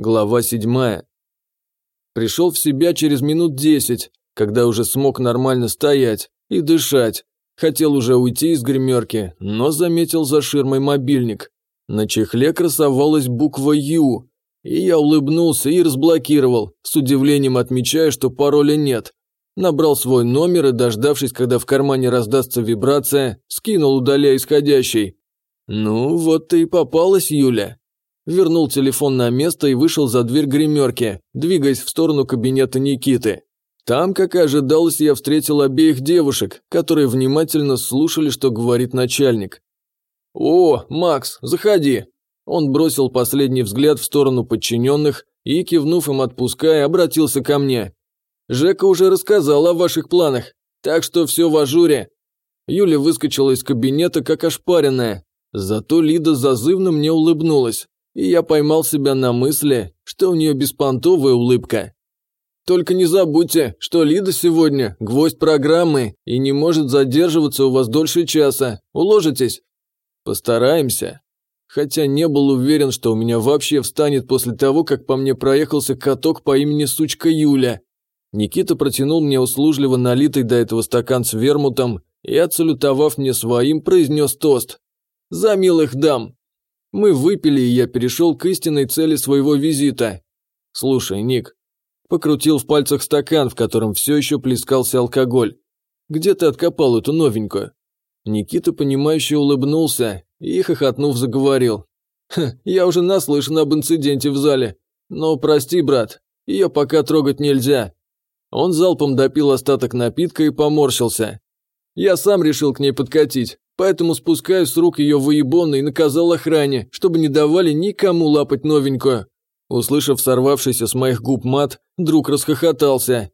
Глава седьмая. Пришел в себя через минут десять, когда уже смог нормально стоять и дышать. Хотел уже уйти из гримерки, но заметил за ширмой мобильник. На чехле красовалась буква «Ю», и я улыбнулся и разблокировал, с удивлением отмечая, что пароля нет. Набрал свой номер и, дождавшись, когда в кармане раздастся вибрация, скинул, удаляя исходящий. «Ну, вот ты и попалась, Юля». Вернул телефон на место и вышел за дверь гримерки, двигаясь в сторону кабинета Никиты. Там, как и ожидалось, я встретил обеих девушек, которые внимательно слушали, что говорит начальник. «О, Макс, заходи!» Он бросил последний взгляд в сторону подчиненных и, кивнув им отпуская, обратился ко мне. «Жека уже рассказал о ваших планах, так что все в ажуре». Юля выскочила из кабинета, как ошпаренная. Зато Лида зазывно мне улыбнулась, и я поймал себя на мысли, что у нее беспонтовая улыбка. Только не забудьте, что Лида сегодня – гвоздь программы и не может задерживаться у вас дольше часа. Уложитесь? Постараемся. Хотя не был уверен, что у меня вообще встанет после того, как по мне проехался каток по имени сучка Юля. Никита протянул мне услужливо налитый до этого стакан с вермутом и, отсалютовав мне своим, произнес тост. «За милых дам!» Мы выпили, и я перешел к истинной цели своего визита. «Слушай, Ник». Покрутил в пальцах стакан, в котором все еще плескался алкоголь. «Где ты откопал эту новенькую?» Никита, понимающе улыбнулся и, хохотнув, заговорил. «Я уже наслышан об инциденте в зале. Но прости, брат, ее пока трогать нельзя». Он залпом допил остаток напитка и поморщился. «Я сам решил к ней подкатить, поэтому спускаю с рук ее воебона и наказал охране, чтобы не давали никому лапать новенькую». Услышав сорвавшийся с моих губ мат, друг расхохотался.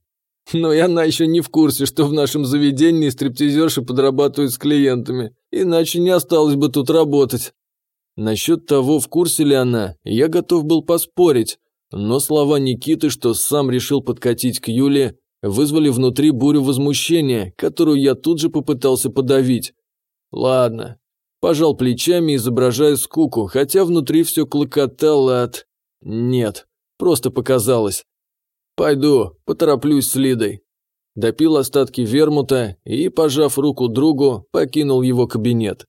Но и она еще не в курсе, что в нашем заведении стриптизерши подрабатывают с клиентами, иначе не осталось бы тут работать. Насчет того, в курсе ли она, я готов был поспорить, но слова Никиты, что сам решил подкатить к Юле, вызвали внутри бурю возмущения, которую я тут же попытался подавить. Ладно. Пожал плечами, изображая скуку, хотя внутри все клокотало от... Нет, просто показалось. «Пойду, потороплюсь с Лидой». Допил остатки вермута и, пожав руку другу, покинул его кабинет.